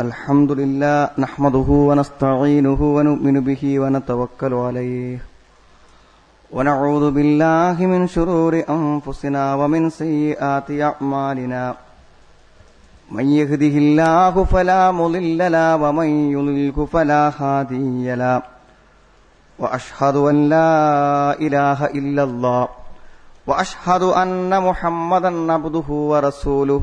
الحمد لله نحمده ونستعينه ونؤمن به ونتوكل عليه. ونعوذ بالله من شرور أنفسنا ومن سيئات أعمالنا. من يهده الله فلا مضل له ومن يضلله فلا هادي له. وأشهد أن لا إله إلا الله. وأشهد أن محمدا عبده ورسوله.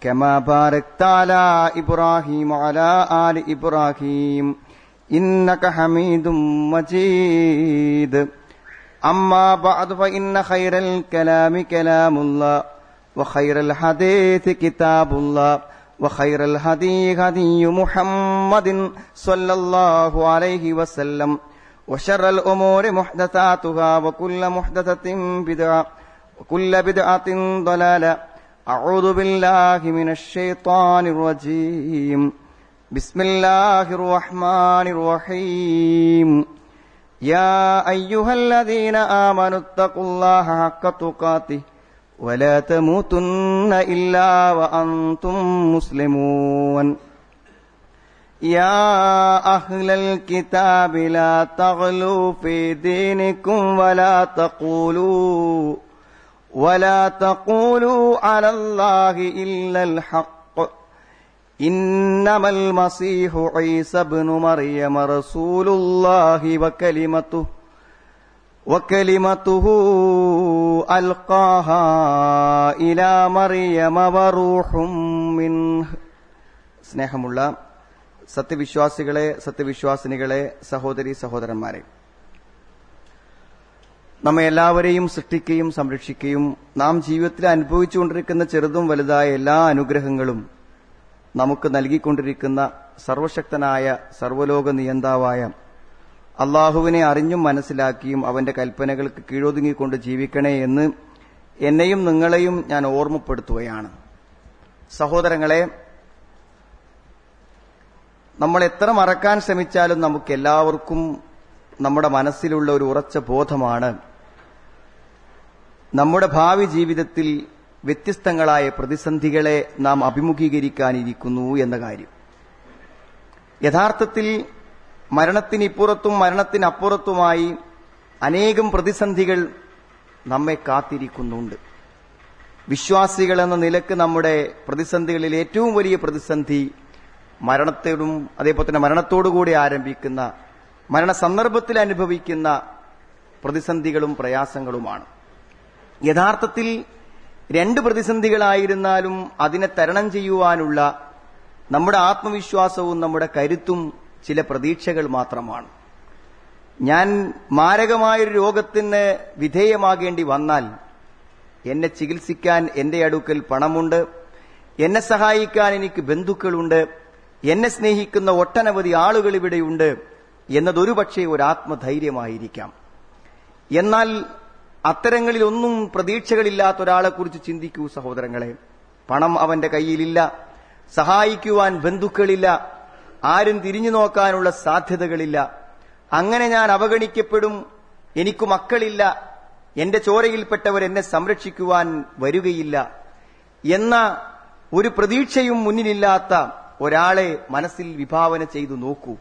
كما باركت على إبراهيم وعلى آل إبراهيم إنك حميد مجيد. أما بعد فإن خير الكلام كلام الله وخير الحديث كتاب الله وخير الهدي هدي محمد صلى الله عليه وسلم وشر الأمور محدثاتها وكل محدثة بدعة وكل بدعة ضلالة. أعوذ بالله من الشيطان الرجيم. بسم الله الرحمن الرحيم. يا أيها الذين آمنوا اتقوا الله حق تقاته ولا تموتن إلا وأنتم مسلمون. يا أهل الكتاب لا تغلوا في دينكم ولا تقولوا ولا تقولوا على الله إلا الحق إنما المسيح عيسى بن مريم رسول الله وكلمته وكلمته ألقاها إلى مريم وروح منه സ്നേഹമുള്ള സത്യവിശ്വാസികളെ സത്യവിശ്വാസിനികളെ സഹോദരി സഹോദരന്മാരെ നമ്മെ എല്ലാവരെയും സൃഷ്ടിക്കുകയും സംരക്ഷിക്കുകയും നാം ജീവിതത്തിൽ അനുഭവിച്ചുകൊണ്ടിരിക്കുന്ന ചെറുതും വലുതായ എല്ലാ അനുഗ്രഹങ്ങളും നമുക്ക് നൽകിക്കൊണ്ടിരിക്കുന്ന സർവശക്തനായ സർവലോക നിയന്താവായ അള്ളാഹുവിനെ അറിഞ്ഞും മനസ്സിലാക്കിയും അവന്റെ കൽപ്പനകൾക്ക് കീഴൊതുങ്ങിക്കൊണ്ട് ജീവിക്കണേ എന്ന് എന്നെയും നിങ്ങളെയും ഞാൻ ഓർമ്മപ്പെടുത്തുകയാണ്. സഹോദരങ്ങളെ നമ്മൾ എത്ര മറക്കാൻ ശ്രമിച്ചാലും നമുക്ക് എല്ലാവർക്കും നമ്മുടെ മനസ്സിലുള്ള ഒരു ഉറച്ച ബോധമാണ് നമ്മുടെ ഭാവി ജീവിതത്തിൽ വ്യത്യസ്തങ്ങളായ പ്രതിസന്ധികളെ നാം അഭിമുഖീകരിക്കാനിരിക്കുന്നു എന്ന കാര്യം. യഥാർത്ഥത്തിൽ മരണത്തിനിപ്പുറത്തും മരണത്തിനപ്പുറത്തുമായി അനേകം പ്രതിസന്ധികൾ നമ്മെ കാത്തിരിക്കുന്നുണ്ട്. വിശ്വാസികൾ എന്ന നിലയ്ക്ക് നമ്മുടെ പ്രതിസന്ധികളിൽ ഏറ്റവും വലിയ പ്രതിസന്ധി മരണത്തോടും അതേപോലെ തന്നെ മരണത്തോടുകൂടി ആരംഭിക്കുന്ന മരണസന്ദർഭത്തിൽ അനുഭവിക്കുന്ന പ്രതിസന്ധികളും പ്രയാസങ്ങളുമാണ്. യഥാർത്ഥത്തിൽ രണ്ട് പ്രതിസന്ധികളായിരുന്നാലും അതിനെ തരണം ചെയ്യുവാനുള്ള നമ്മുടെ ആത്മവിശ്വാസവും നമ്മുടെ കരുത്തും ചില പ്രതീക്ഷകൾ മാത്രമാണ്. ഞാൻ മാരകമായൊരു രോഗത്തിന് വിധേയമാകേണ്ടി വന്നാൽ എന്നെ ചികിത്സിക്കാൻ എന്റെ അടുക്കൽ പണമുണ്ട് എന്നെ സഹായിക്കാൻ എനിക്ക് ബന്ധുക്കളുണ്ട് എന്നെ സ്നേഹിക്കുന്ന ഒട്ടനവധി ആളുകൾ ഇവിടെയുണ്ട് എന്നതൊരു പക്ഷേ ഒരു ആത്മധൈര്യമായിരിക്കാം എന്നാൽ അത്തരങ്ങളിലൊന്നും പ്രതീക്ഷകളില്ലാത്ത ഒരാളെക്കുറിച്ച് ചിന്തിക്കൂ സഹോദരങ്ങളെ. പണം അവന്റെ കയ്യിലില്ല. സഹായിക്കുവാൻ ബന്ധുക്കളില്ല. ആരും തിരിഞ്ഞു നോക്കാനുള്ള സാധ്യതകളില്ല. അങ്ങനെ ഞാൻ അവഗണിക്കപ്പെടും. എനിക്കു മക്കളില്ല. എന്റെ ചോരയിൽപ്പെട്ടവർ എന്നെ സംരക്ഷിക്കുവാൻ വരികയില്ല. എന്ന ഒരു പ്രതീക്ഷയും മുന്നിലില്ലാത്ത ഒരാളെ മനസ്സിൽ വിഭാവന ചെയ്തു നോക്കൂ.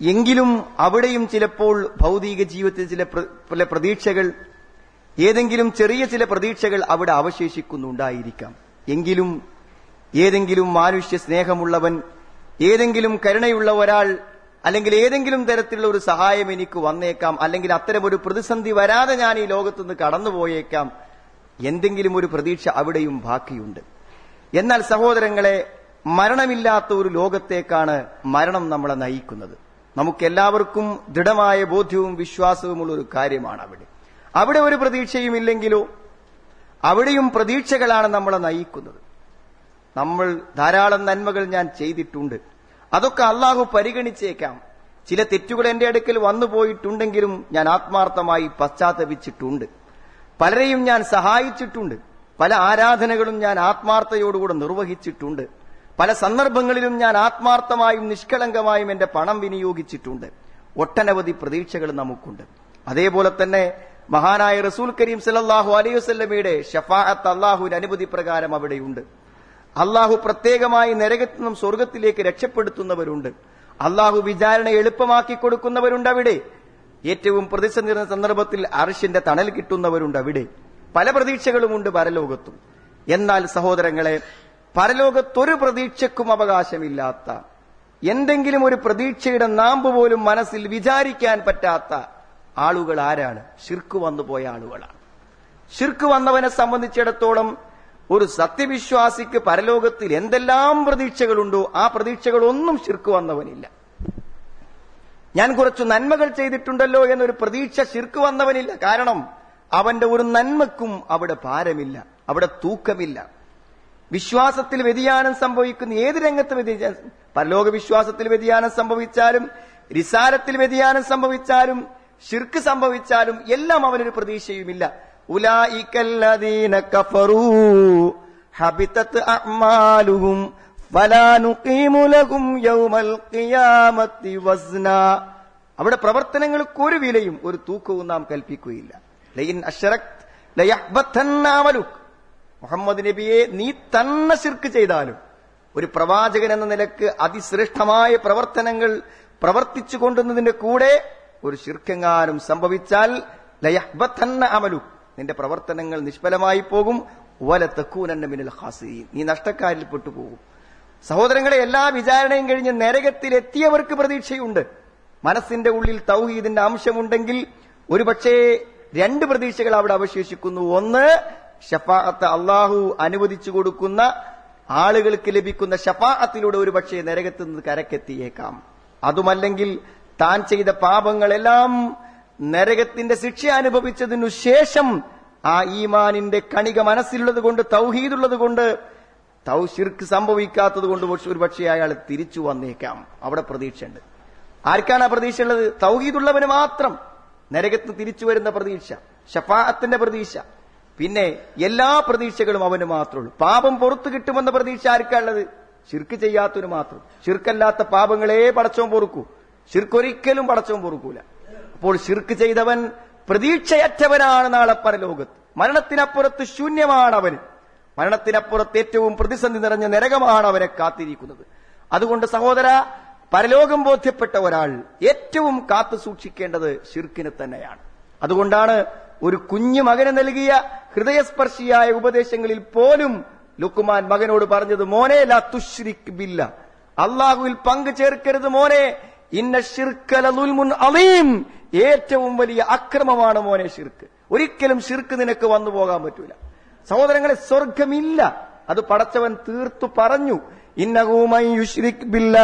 എങ്കിലും അവിടെയും ചിലപ്പോൾ ഭൗതിക ജീവിതത്തിൽ ചില ചില പ്രതീക്ഷകൾ ഏതെങ്കിലും ചെറിയ ചില പ്രതീക്ഷകൾ അവിടെ അവശേഷിക്കുന്നുണ്ടായിരിക്കാം. എങ്കിലും ഏതെങ്കിലും മാനുഷ്യ സ്നേഹമുള്ളവൻ ഏതെങ്കിലും കരുണയുള്ള ഒരാൾ അല്ലെങ്കിൽ ഏതെങ്കിലും തരത്തിലുള്ള ഒരു സഹായം എനിക്ക് വന്നേക്കാം അല്ലെങ്കിൽ അത്തരം ഒരു പ്രതിസന്ധി വരാതെ ഞാൻ ഈ ലോകത്തുനിന്ന് കടന്നുപോയേക്കാം എന്തെങ്കിലും ഒരു പ്രതീക്ഷ അവിടെയും ബാക്കിയുണ്ട്. എന്നാൽ സഹോദരങ്ങളെ മരണമില്ലാത്ത ഒരു ലോകത്തേക്കാണ് മരണം നമ്മളെ നയിക്കുന്നത്. നമുക്കെല്ലാവർക്കും ദൃഢമായ ബോധ്യവും വിശ്വാസവുമുള്ള ഒരു കാര്യമാണ് അവിടെ. അവിടെ ഒരു പ്രതീക്ഷയും ഇല്ലെങ്കിലോ അവിടെയും പ്രതീക്ഷകളാണ് നമ്മളെ നയിക്കുന്നത്. നമ്മൾ ധാരാളം നന്മകൾ ഞാൻ ചെയ്തിട്ടുണ്ട്. അതൊക്കെ അള്ളാഹു പരിഗണിച്ചേക്കാം. ചില തെറ്റുകൾ എന്റെ അടുക്കൽ വന്നു പോയിട്ടുണ്ടെങ്കിലും ഞാൻ ആത്മാർത്ഥമായി പശ്ചാത്തപിച്ചിട്ടുണ്ട്. പലരെയും ഞാൻ സഹായിച്ചിട്ടുണ്ട്. പല ആരാധനകളും ഞാൻ ആത്മാർത്ഥയോടുകൂടെ നിർവഹിച്ചിട്ടുണ്ട്. പല സന്ദർഭങ്ങളിലും ഞാൻ ആത്മാർത്ഥമായും നിഷ്കളങ്കമായും എന്റെ പണം വിനിയോഗിച്ചിട്ടുണ്ട്. ഒട്ടനവധി പ്രതീക്ഷകൾ നമുക്കുണ്ട്. അതേപോലെ തന്നെ മഹാനായ റസൂൽ കരീം സലല്ലാഹു അലൈഹി വസല്ലമയുടെ ഷഫാഅത്ത് അള്ളാഹുവിന്റെ അനുമതി പ്രകാരം അവിടെയുണ്ട്. അള്ളാഹു പ്രത്യേകമായി നരകത്തിൽ നിന്നും സ്വർഗത്തിലേക്ക് രക്ഷപ്പെടുത്തുന്നവരുണ്ട്. അള്ളാഹു വിചാരണ എളുപ്പമാക്കി കൊടുക്കുന്നവരുണ്ട് അവിടെ. ഏറ്റവും പ്രതിസന്ധി നിറഞ്ഞ സന്ദർഭത്തിൽ അർഷിന്റെ തണൽ കിട്ടുന്നവരുണ്ട് അവിടെ. പല പ്രതീക്ഷകളുമുണ്ട് പരലോകത്തും. എന്നാൽ സഹോദരങ്ങളെ പരലോകത്തൊരു പ്രതീക്ഷക്കും അവകാശമില്ലാത്ത എന്തെങ്കിലും ഒരു പ്രതീക്ഷയുടെ നാമ്പ് പോലും മനസ്സിൽ വിചാരിക്കാൻ പറ്റാത്ത ആളുകൾ ആരാണ്? ഷിർക്ക് വന്നുപോയ ആളുകളാണ്. ശിർക്ക് വന്നവനെ സംബന്ധിച്ചിടത്തോളം ഒരു സത്യവിശ്വാസിക്ക് പരലോകത്തിൽ എന്തെല്ലാം പ്രതീക്ഷകളുണ്ടോ ആ പ്രതീക്ഷകളൊന്നും ശിർക്ക് വന്നവനില്ല. ഞാൻ കുറച്ചു നന്മകൾ ചെയ്തിട്ടുണ്ടല്ലോ എന്നൊരു പ്രതീക്ഷ ശിർക്ക് വന്നവനില്ല. കാരണം അവന്റെ ഒരു നന്മക്കും അവിടെ ഭാരമില്ല അവിടെ തൂക്കമില്ല. വിശ്വാസത്തിൽ വ്യതിയാനം സംഭവിക്കുന്ന ഏത് രംഗത്ത് വ്യതിയാനം പരലോക വിശ്വാസത്തിൽ വ്യതിയാനം സംഭവിച്ചാലും റിസാരത്തിൽ വ്യതിയാനം സംഭവിച്ചാലും ഷിർക്ക് സംഭവിച്ചാലും എല്ലാം അവനൊരു പ്രതീക്ഷയുമില്ല. അവിടെ പ്രവർത്തനങ്ങൾക്ക് ഒരു വിലയും ഒരു തൂക്കവും നാം കൽപ്പിക്കുകയില്ല. ലയിൻ അഷറക് ലയഹ്ബത്തന്ന അമലുക് മുഹമ്മദ് നബിയെ നീ തന്നെ ശിർക്ക് ചെയ്താലും ഒരു പ്രവാചകൻ എന്ന നിലയ്ക്ക് അതിശ്രേഷ്ഠമായ പ്രവർത്തനങ്ങൾ പ്രവർത്തിച്ചു കൊണ്ടുന്നതിന്റെ കൂടെ ഒരു ശിർക്കെങ്ങാനും സംഭവിച്ചാൽ ലയഹ്ബത്തന്ന അമലു. നിന്റെ പ്രവർത്തനങ്ങൾ നിഷ്ഫലമായി പോകും. വലത്തക്കൂനന്ന മിനൽ ഹാസീൻ നീ നഷ്ടക്കാരിൽ പെട്ടുപോകും. സഹോദരങ്ങളെ എല്ലാ വിചാരണയും കഴിഞ്ഞ് നരകത്തിൽ എത്തിയവർക്ക് പ്രതീക്ഷയുണ്ട്. മനസ്സിന്റെ ഉള്ളിൽ തൗഹീദിന്റെ അംശമുണ്ടെങ്കിൽ ഒരുപക്ഷേ രണ്ട് പ്രതീക്ഷകൾ അവിടെ അവശേഷിക്കുന്നു. ഒന്ന് ഷഫാഅത്ത് അള്ളാഹു അനുവദിച്ചു കൊടുക്കുന്ന ആളുകൾക്ക് ലഭിക്കുന്ന ഷഫാഅത്തിലൂടെ ഒരുപക്ഷെ നരകത്ത് നിന്ന് കരക്കെത്തിയേക്കാം. അതുമല്ലെങ്കിൽ താൻ ചെയ്ത പാപങ്ങളെല്ലാം നരകത്തിന്റെ ശിക്ഷ അനുഭവിച്ചതിനു ശേഷം ആ ഈമാനിന്റെ കണിക മനസ്സിലുള്ളത് കൊണ്ട് തൗഹീദുള്ളത് കൊണ്ട് തൗഷിർക്ക് സംഭവിക്കാത്തത് കൊണ്ട് ഒരു പക്ഷേ അയാൾ തിരിച്ചു വന്നേക്കാം. അവിടെ പ്രതീക്ഷയുണ്ട്. ആർക്കാണ് ആ പ്രതീക്ഷ ഉള്ളത് തൗഹീദുള്ളവന് മാത്രം. നരകത്ത് തിരിച്ചു വരുന്ന പ്രതീക്ഷ. ഷഫാഅത്തിന്റെ പ്രതീക്ഷ. പിന്നെ എല്ലാ പ്രതീക്ഷകളും അവന് മാത്രമുള്ളൂ. പാപം പുറത്തു കിട്ടുമെന്ന പ്രതീക്ഷ ആർക്കാണുള്ളത്? ശിർക്ക് ചെയ്യാത്തവന് മാത്രം. ശിർക്കല്ലാത്ത പാപങ്ങളെ പടച്ചോൻ പൊറുക്കൂ. ശിർക്കൊരിക്കലും പടച്ചോൻ പൊറുക്കൂല. അപ്പോൾ ശിർക്ക് ചെയ്തവൻ പ്രതീക്ഷയറ്റവനാണ് നാളെ പരലോകത്ത്. മരണത്തിനപ്പുറത്ത് ശൂന്യമാണ് അവന് മരണത്തിനപ്പുറത്ത് ഏറ്റവും പ്രതിസന്ധി നിറഞ്ഞ നരകമാണ് അവനെ കാത്തിരിക്കുന്നത്. അതുകൊണ്ട് സഹോദര പരലോകം ബോധ്യപ്പെട്ട ഒരാൾ ഏറ്റവും കാത്തു സൂക്ഷിക്കേണ്ടത് ഷിർക്കിനെ തന്നെയാണ്. അതുകൊണ്ടാണ് ഒരു കുഞ്ഞു മകന് നൽകിയ ഹൃദയസ്പർശിയായ ഉപദേശങ്ങളിൽ പോലും ലുക്കുമാൻ മകനോട് പറഞ്ഞത് മോനെ ലാ തുഷ്രിക് ബില്ല. അള്ളാഹുവിൽ പങ്കു ചേർക്കരുത് മോനെ. ഇന്ന ഷിർക്കലുൽമുൻ അലീം. ഏറ്റവും വലിയ അക്രമമാണ് മോനെ ഷിർക്ക് ഒരിക്കലും ഷിർക്ക് നിനക്ക് വന്നു പോകാൻ പറ്റൂല. സഹോദരങ്ങളെ സ്വർഗമില്ല അത് പടച്ചവൻ തീർത്തു പറഞ്ഞു. ഇന്നകൂമൈ യുഷ്രിക് ബില്ല.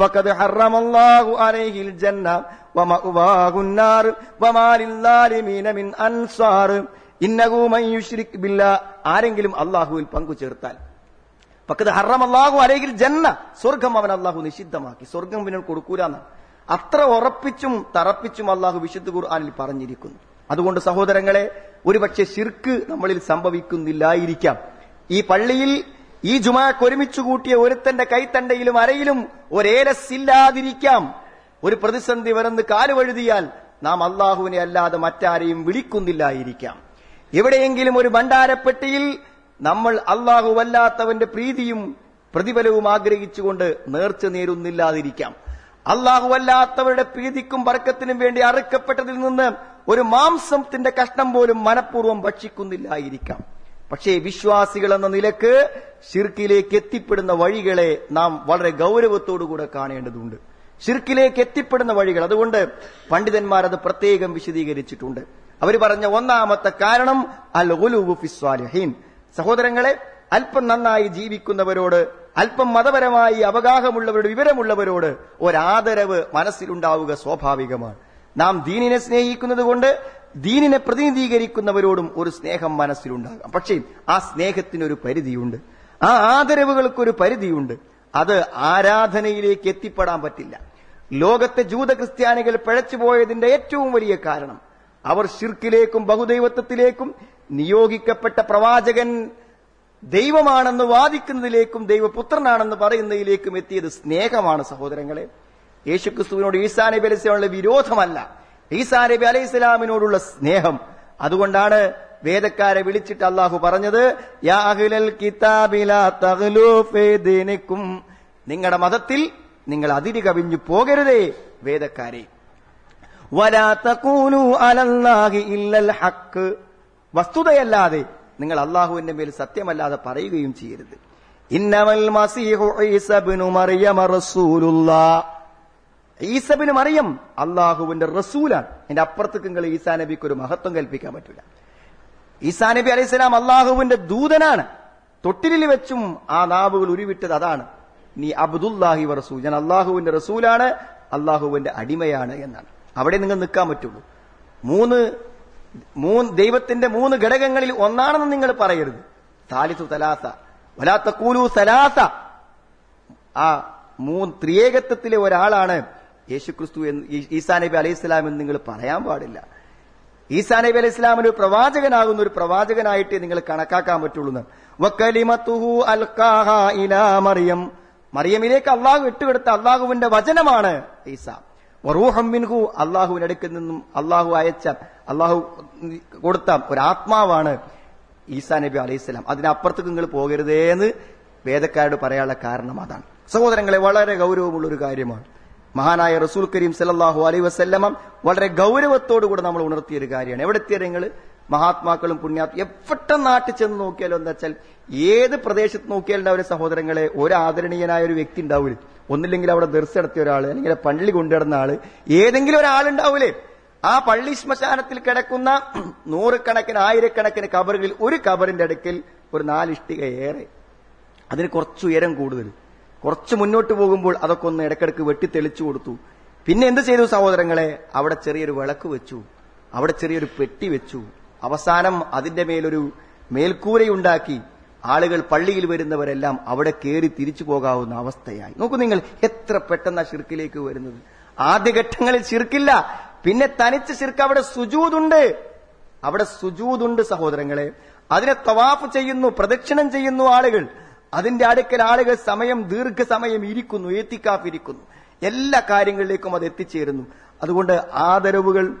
ഫഖദ് ഹറമല്ലാഹു അലൈഹിൽ ജന്ന വമഅവാഹു النار വമാ ലിൽസാലിമീന മിൻ അൻസാർ ഇന്നഹൂമൻ യുഷ്രിക് ബില്ല ആരെങ്കിലും അല്ലാഹുവിൽ പങ്കു ചേർത്താൽ പക്കത് ഹറം അള്ളാഹു അരയിൽ ജന്ന സ്വർഗം അവൻ അള്ളാഹു നിഷിദ്ധമാക്കി സ്വർഗം പിന്നെ കൊടുക്കൂലെന്ന് അത്ര ഉറപ്പിച്ചും തറപ്പിച്ചും അള്ളാഹു വിശുദ്ധ ഖുർആാനിൽ പറഞ്ഞിരിക്കുന്നു അതുകൊണ്ട് സഹോദരങ്ങളെ ഒരുപക്ഷെ ശിർക്ക് നമ്മളിൽ സംഭവിക്കുന്നില്ലായിരിക്കാം ഈ പള്ളിയിൽ ഈ ജുമാക്ക് ഒരുമിച്ച് കൂട്ടിയ ഒരുത്തന്റെ കൈത്തണ്ടയിലും അരയിലും ഒരേലസില്ലാതിരിക്കാം ഒരു പ്രതിസന്ധി വരന്ന് കാലുവഴുതിയാൽ നാം അള്ളാഹുവിനെ അല്ലാതെ മറ്റാരെയും വിളിക്കുന്നില്ലായിരിക്കാം. എവിടെയെങ്കിലും ഒരു ഭണ്ഡാരപ്പെട്ടിയിൽ നമ്മൾ അല്ലാഹുവല്ലാത്തവന്റെ പ്രീതിയും പ്രതിഫലവും ആഗ്രഹിച്ചുകൊണ്ട് നേർച്ചു നേരുന്നില്ലാതിരിക്കാം. അല്ലാഹുവല്ലാത്തവരുടെ പ്രീതിക്കും പറക്കത്തിനും വേണ്ടി അറുക്കപ്പെട്ടതിൽ നിന്ന് ഒരു മാംസത്തിന്റെ കഷ്ണം പോലും മനഃപൂർവം ഭക്ഷിക്കുന്നില്ലായിരിക്കാം. പക്ഷേ വിശ്വാസികൾ എന്ന നിലയ്ക്ക് ഷിർക്കിലേക്ക് എത്തിപ്പെടുന്ന വഴികളെ നാം വളരെ ഗൗരവത്തോടുകൂടെ കാണേണ്ടതുണ്ട്. ഷിർക്കിലേക്ക് എത്തിപ്പെടുന്ന വഴികൾ. അതുകൊണ്ട് പണ്ഡിതന്മാർ അത് പ്രത്യേകം വിശദീകരിച്ചിട്ടുണ്ട്. അവർ പറഞ്ഞ ഒന്നാമത്തെ കാരണം അൽ ഫിസ്വാലിഹീൻ സഹോദരങ്ങളെ അല്പം നന്നായി ജീവിക്കുന്നവരോട് അല്പം മതപരമായി അവഗാഹമുള്ളവരോട് വിവരമുള്ളവരോട് ഒരാദരവ് മനസ്സിലുണ്ടാവുക സ്വാഭാവികമാണ്. നാം ദീനിനെ സ്നേഹിക്കുന്നത് കൊണ്ട് ദീനിനെ പ്രതിനിധീകരിക്കുന്നവരോടും ഒരു സ്നേഹം മനസ്സിലുണ്ടാകാം. പക്ഷേ ആ സ്നേഹത്തിനൊരു പരിധിയുണ്ട്. ആ ആദരവുകൾക്കൊരു പരിധിയുണ്ട്. അത് ആരാധനയിലേക്ക് എത്തിപ്പെടാൻ പറ്റില്ല. ലോകത്തെ ജൂത ക്രിസ്ത്യാനികൾ പിഴച്ചുപോയതിന്റെ ഏറ്റവും വലിയ കാരണം അവർ ഷിർക്കിലേക്കും ബഹുദൈവത്വത്തിലേക്കും നിയോഗിക്കപ്പെട്ട പ്രവാചകൻ ദൈവമാണെന്ന് വാദിക്കുന്നതിലേക്കും ദൈവപുത്രനാണെന്ന് പറയുന്നതിലേക്കും എത്തിയത് സ്നേഹമാണ് സഹോദരങ്ങളെ. യേശുക്രിസ്തുവിനോട് ഈസാ നബി വിരോധമല്ല. ഈസാ നബി അലൈഹി സ്വലാമിനോടുള്ള സ്നേഹം. അതുകൊണ്ടാണ് വേദക്കാരെ വിളിച്ചിട്ട് അള്ളാഹു പറഞ്ഞത് നിങ്ങളുടെ മതത്തിൽ നിങ്ങൾ അതിരി കവിഞ്ഞു പോകരുതേ വേദക്കാരെ. വസ്തുതയല്ലാതെ നിങ്ങൾ അള്ളാഹുവിന്റെ മേൽ സത്യമല്ലാതെ പറയുകയും ചെയ്യരുത്. ഇന്നമൽ മസീഹു ഈസബിനു മറിയമ റസൂലുള്ളാഹ് ഈസബിന് മറിയം അള്ളാഹുവിന്റെ റസൂലാണ്. എന്റെ അപ്പുറത്തേക്കെങ്കിൽ ഈസാ നബിക്ക് ഒരു മഹത്വം കൽപ്പിക്കാൻ പറ്റില്ല ഈസാ നബി അലൈഹി സ്വലാം അള്ളാഹുവിന്റെ ദൂതനാണ്. തൊട്ടിലിൽ വെച്ചും ആ നാവുകൾ ഉരുവിട്ടത് അതാണ്. നീ അബ്ദുല്ലാഹി റസൂൽ. ഞാൻ അള്ളാഹുവിന്റെ റസൂലാണ് അള്ളാഹുവിന്റെ അടിമയാണ് എന്നാണ്. അവിടെ നിങ്ങൾ നിൽക്കാൻ പറ്റുള്ളൂ. മൂന്ന് മൂന്ന് ദൈവത്തിന്റെ മൂന്ന് ഘടകങ്ങളിൽ ഒന്നാണെന്ന് നിങ്ങൾ പറയരുത്. താലിസു തലാസ വലാത്ത കൂലു സലാസ. ആ മൂന്ന് ത്രിയേകത്വത്തിലെ ഒരാളാണ് യേശുക്രിസ്തു എന്ന് ഈസാ നബി അലൈഹി ഇസ്ലാം എന്ന് നിങ്ങൾ പറയാൻ പാടില്ല. ഈസാ നബി അലൈഹി ഇസ്ലാമിന് ഒരു പ്രവാചകനാകുന്ന ഒരു പ്രവാചകനായിട്ട് നിങ്ങൾ കണക്കാക്കാൻ പറ്റുള്ളൂ മറിയം. മറിയമിലേക്ക് അള്ളാഹു ഇട്ടുകൊടുത്ത അള്ളാഹുവിന്റെ വചനമാണ് ഈസ. മിൻഹു അള്ളാഹുവിന്റെ അടുക്കിൽ നിന്നും അള്ളാഹു അയച്ച അള്ളാഹു കൊടുത്ത ഒരു ആത്മാവാണ് ഈസാ നബി അലൈഹി സ്വലാം. അതിനപ്പുറത്തേക്ക് നിങ്ങൾ പോകരുതേന്ന് വേദക്കാരോട് പറയാനുള്ള കാരണം അതാണ്. സഹോദരങ്ങളെ വളരെ ഗൗരവമുള്ള ഒരു കാര്യമാണ്. മഹാനായ റസൂൽ കരീം സല്ലല്ലാഹു അലൈ വസ്ല്ലമം വളരെ ഗൗരവത്തോടുകൂടെ നമ്മൾ ഉണർത്തിയ ഒരു കാര്യമാണ്. എവിടെ എത്തിയ നിങ്ങൾ മഹാത്മാക്കളും പുണ്യാത്മ എവിടെ നാട്ടിൽ ചെന്ന് നോക്കിയാലോ എന്താ വെച്ചാൽ ഏത് പ്രദേശത്ത് നോക്കിയാലും അവരെ സഹോദരങ്ങളെ ഒരു ആദരണീയനായ ഒരു വ്യക്തി ഉണ്ടാവില്ല ഒന്നില്ലെങ്കിൽ അവിടെ ദർശ ഒരാൾ അല്ലെങ്കിൽ പള്ളി കൊണ്ടുവരുന്ന ആൾ ഏതെങ്കിലും ഒരാളുണ്ടാവൂലേ? ആ പള്ളി ശ്മശാനത്തിൽ കിടക്കുന്ന നൂറുകണക്കിന് ആയിരക്കണക്കിന് കബറുകളിൽ ഒരു കബറിന്റെ അടുക്കൽ ഒരു നാലിഷ്ടിക ഏറെ. അതിന് കുറച്ചുയരം കൂടുതൽ. കുറച്ച് മുന്നോട്ട് പോകുമ്പോൾ അതൊക്കെ ഒന്ന് ഇടക്കിടക്ക് വെട്ടി തെളിച്ചു കൊടുത്തു. പിന്നെ എന്ത് ചെയ്തു സഹോദരങ്ങളെ? അവിടെ ചെറിയൊരു വിളക്ക് വെച്ചു. അവിടെ ചെറിയൊരു പെട്ടി വെച്ചു. അവസാനം അതിന്റെ മേലൊരു മേൽക്കൂരയുണ്ടാക്കി. ആളുകൾ പള്ളിയിൽ വരുന്നവരെല്ലാം അവിടെ കയറി തിരിച്ചു പോകാവുന്ന അവസ്ഥയായി. നോക്കൂ നിങ്ങൾ എത്ര പെട്ടെന്ന് ഷിർക്കിലേക്ക് വരുന്നത്. ആദ്യഘട്ടങ്ങളിൽ ഷിർക്കില്ല പിന്നെ തനിച്ച് ഷിർക്ക് അവിടെ സുജൂതുണ്ട്. അവിടെ സുജൂതുണ്ട് സഹോദരങ്ങളെ. അതിനെ തവാഫ് ചെയ്യുന്നു പ്രദക്ഷിണം ചെയ്യുന്നു ആളുകൾ. അതിന്റെ അടുക്കൽ ആളുകൾ സമയം ദീർഘസമയം ഇരിക്കുന്നു ഏത്തിക്കാഫ് ഇരിക്കുന്നു എല്ലാ കാര്യങ്ങളിലേക്കും അത് എത്തിച്ചേരുന്നു. അതുകൊണ്ട് ആദരവുകൾ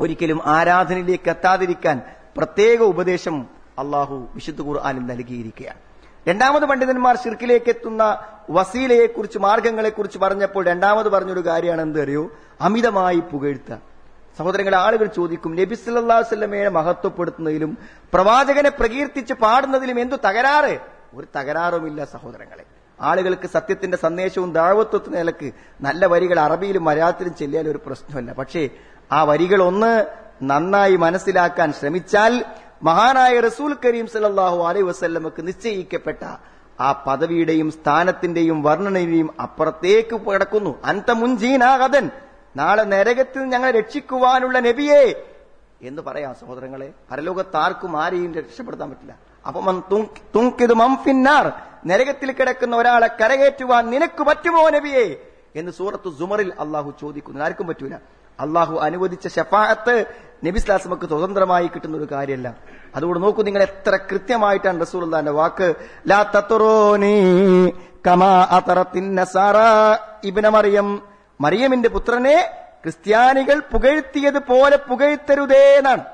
ഒരിക്കലും ആരാധനയിലേക്ക് എത്താതിരിക്കാൻ പ്രത്യേക ഉപദേശം അള്ളാഹു വിശുദ്ധ ഖുർആാനിൽ നൽകിയിരിക്കുകയാണ്. രണ്ടാമത് പണ്ഡിതന്മാർ ഷിർക്കിലേക്ക് എത്തുന്ന വസീലയെക്കുറിച്ച് മാർഗങ്ങളെക്കുറിച്ച് പറഞ്ഞപ്പോൾ രണ്ടാമത് പറഞ്ഞൊരു കാര്യമാണ് എന്ത് അറിയോ അമിതമായി പുകഴ്ത്ത സഹോദരങ്ങളെ ആളുകൾ ചോദിക്കും നബി വസല്ലമയെ മഹത്വപ്പെടുത്തുന്നതിലും പ്രവാചകനെ പ്രകീർത്തിച്ച് പാടുന്നതിലും എന്തു തകരാറ്? ഒരു തകരാറുമില്ല സഹോദരങ്ങളെ. ആളുകൾക്ക് സത്യത്തിന്റെ സന്ദേശവും ദാഴ്വത്വത്തിന് നിലയ്ക്ക് നല്ല വരികൾ അറബിയിലും മലയാളത്തിലും ചെല്ലിയാൽ ഒരു പ്രശ്നമല്ല പക്ഷേ ആ വരികൾ ഒന്ന് നന്നായി മനസ്സിലാക്കാൻ ശ്രമിച്ചാൽ മഹാനായ റസൂൽ കരീം സലാഹു അലൈ വസല്ലമക്ക് നിശ്ചയിക്കപ്പെട്ട ആ പദവിയുടെയും സ്ഥാനത്തിന്റെയും വർണനയുടെയും അപ്പുറത്തേക്ക് കിടക്കുന്നു. അന്ത മുൻജീനാകതൻ നാളെ നരകത്തിൽ ഞങ്ങളെ രക്ഷിക്കുവാനുള്ള നബിയെ എന്ന് പറയാം സഹോദരങ്ങളെ. പരലോകത്താർക്കും ആരെയും രക്ഷപ്പെടുത്താൻ പറ്റില്ല. അപ്പം തുങ്കിത് മംഫിന്നാർ നരകത്തിൽ കിടക്കുന്ന ഒരാളെ കരകയറ്റുവാൻ നിനക്ക് പറ്റുമോ നബിയെ? എന്ന് സൂറത്ത് സുമറിൽ അള്ളാഹു ചോദിക്കുന്നു. ആർക്കും പറ്റൂല. അള്ളാഹു അനുവദിച്ച ഷഫാഅത്ത് നബിസ്ലാസ്മക്ക് സ്വതന്ത്രമായി കിട്ടുന്ന ഒരു കാര്യമല്ല. അതുകൊണ്ട് നോക്കൂ നിങ്ങൾ എത്ര കൃത്യമായിട്ടാണ് റസൂലുള്ളാന്റെ വാക്ക്. ലാ കമാ മറിയം മറിയമിന്റെ പുത്രനെ ക്രിസ്ത്യാനികൾ പുകഴ്ത്തിയത് പോലെ പുകഴ്ത്തരുതേ എന്നാണ്.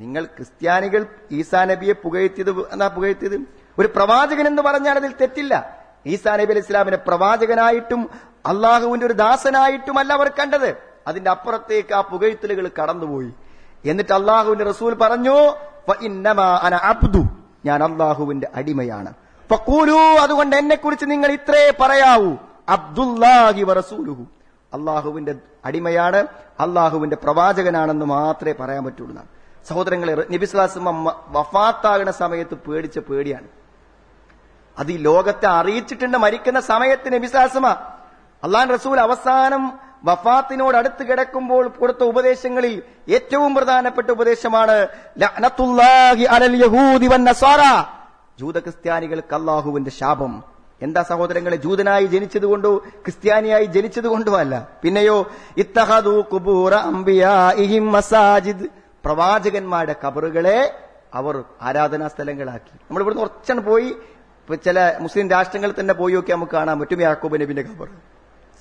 നിങ്ങൾ ക്രിസ്ത്യാനികൾ ഈസാ നബിയെ പുകഴ്ത്തിയത് എന്നാ പുകഴ്ത്തിയത്? ഒരു പ്രവാചകൻ എന്ന് പറഞ്ഞാൽ അതിൽ തെറ്റില്ല. ഈസാ നബി അലി ഇസ്ലാമിനെ പ്രവാചകനായിട്ടും അള്ളാഹുവിന്റെ ഒരു ദാസനായിട്ടുമല്ല അവർ കണ്ടത്. അതിന്റെ അപ്പുറത്തേക്ക് ആ പുകഴ്ത്തലുകൾ കടന്നുപോയി. എന്നിട്ട് അള്ളാഹുവിന്റെ റസൂൽ പറഞ്ഞു "ഫഇന്നമാ അന അബ്ദു. ഞാൻ അള്ളാഹുവിന്റെ അടിമയാണ്. അതുകൊണ്ട് എന്നെ കുറിച്ച് നിങ്ങൾ ഇത്രേ പറയാവൂ. അബ്ദുല്ലാഹി വറസൂലുഹു അള്ളാഹുവിന്റെ അടിമയാണ് അള്ളാഹുവിന്റെ പ്രവാചകനാണെന്ന് മാത്രമേ പറയാൻ പറ്റുള്ളൂ. സഹോദരങ്ങളെ നബിസ്ലാസം വഫാത്താകുന്ന സമയത്ത് പേടിച്ച പേടിയാണ്. അത് ഈ ലോകത്തെ അറിയിച്ചിട്ടുണ്ട് മരിക്കുന്ന സമയത്ത് നബിസ്ലാസമ അള്ളാൻ റസൂൽ അവസാനം വഫാത്തിനോട് അടുത്ത് കിടക്കുമ്പോൾ കൊടുത്ത ഉപദേശങ്ങളിൽ ഏറ്റവും പ്രധാനപ്പെട്ട ഉപദേശമാണ് ജൂത ക്രിസ്ത്യാനികൾക്ക് അള്ളാഹുവിന്റെ ശാപം. എന്താ സഹോദരങ്ങളെ ജൂതനായി ജനിച്ചതുകൊണ്ടോ ക്രിസ്ത്യാനിയായി ജനിച്ചതുകൊണ്ടോ അല്ല. പിന്നെയോ ഇത്തഹദു കുബൂറ അംബിയാഇഹിം മസാജിദ്. പ്രവാചകന്മാരുടെ കബറുകളെ അവർ ആരാധനാ സ്ഥലങ്ങളാക്കി നമ്മൾ ഇവിടുന്ന് കുറച്ചാണ് പോയി ചില മുസ്ലിം രാഷ്ട്രങ്ങളിൽ തന്നെ പോയി ഒക്കെ നമുക്ക് കാണാൻ പറ്റും യാക്കൂബ് നബിന്റെ കബർ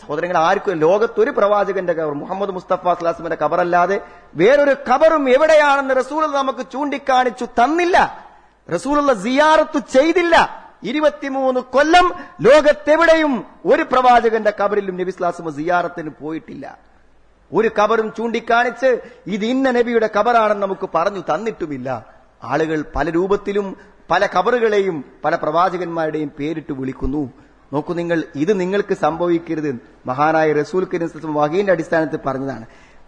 സഹോദരങ്ങൾ ആർക്കും ലോകത്തൊരു പ്രവാചകന്റെ കബർ മുഹമ്മദ് മുസ്തഫ സ്ലാസ്മിന്റെ കബറല്ലാതെ വേറൊരു കബറും എവിടെയാണെന്ന് റസൂൽ നമുക്ക് ചൂണ്ടിക്കാണിച്ചു തന്നില്ല. റസൂലുള്ള സിയാറത്ത് ചെയ്തില്ല. ഇരുപത്തിമൂന്ന് കൊല്ലം ലോകത്തെവിടെയും ഒരു പ്രവാചകന്റെ കബറിലും നബി സ്ലാസ്മ സിയാറത്തിന് പോയിട്ടില്ല. ഒരു കബറും ചൂണ്ടിക്കാണിച്ച് ഇത് ഇന്ന നബിയുടെ കബറാണെന്ന് നമുക്ക് പറഞ്ഞു തന്നിട്ടുമില്ല. ആളുകൾ പല രൂപത്തിലും പല കബറുകളെയും പല പ്രവാചകന്മാരുടെയും പേരിട്ട് വിളിക്കുന്നു. നോക്കൂ നിങ്ങൾ ഇത് നിങ്ങൾക്ക് സംഭവിക്കരുത്. മഹാനായ റസൂൽ കരീം വഹീന്റെ അടിസ്ഥാനത്തിൽ പറഞ്ഞതാണ്.